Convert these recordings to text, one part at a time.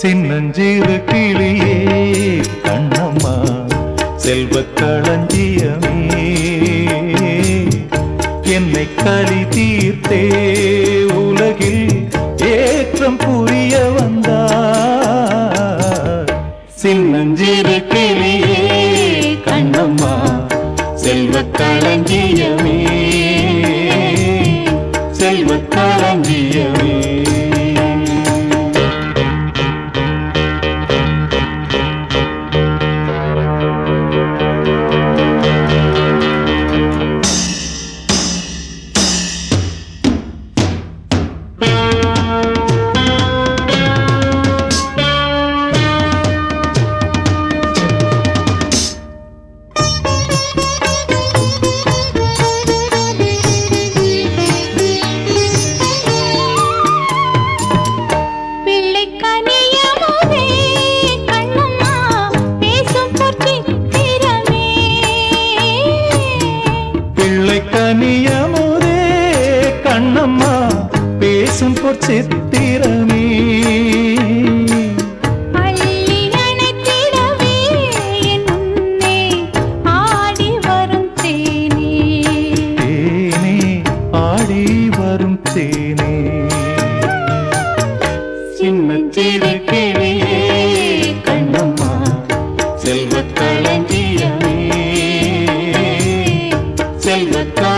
சின்னஞ்சிறு கிளியே கண்ணம்மா செல்வ களஞ்சியமே. என்னை கலி தீர்த்தே உலகில் ஏற்றம் புரிய வந்த சின்னஞ்சிறு கிளியே கண்ணம்மா செல்வக் களஞ்சியமே. சின்னஞ்சிறு கிளியே கண்ணம்மா செல்வக் களஞ்சியமே. செல்வக்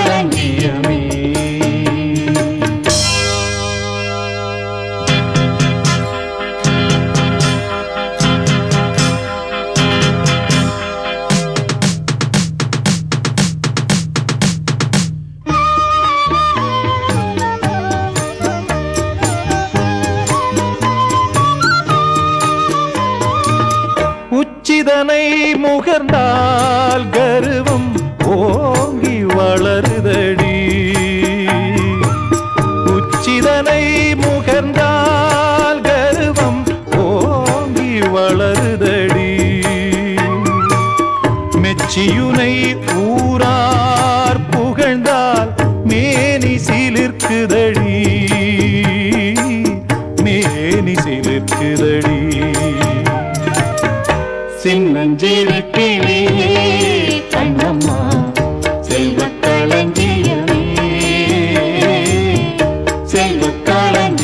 முகர்ந்தால் சின்னஞ்சிறு கிளியே கண்ணம்மா செல்வ களஞ்சியமே. செல்வக் களஞ்சியமே.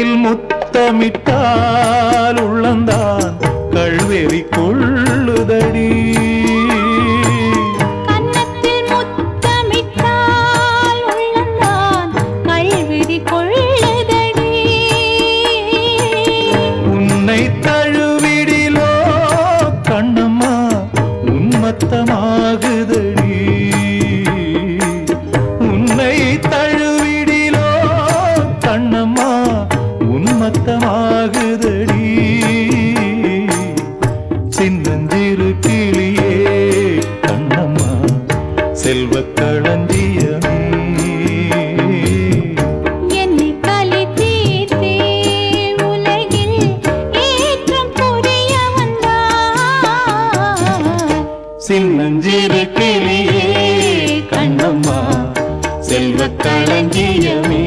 முகத்தில் முத்தமிட்டால் உள்ளந்தான் கழ்வெறி கொள்ளுதடி. தழுவிடிலோ கண்ணம்மா உன்மத்தமாகுதடி. ஆகுதடி. சின்னஞ்சிறு கிளியே கண்ணம்மா செல்வ களஞ்சியமே. சின்னஞ்சிறு கிளியே கண்ணம்மா செல்வ களஞ்சியமே.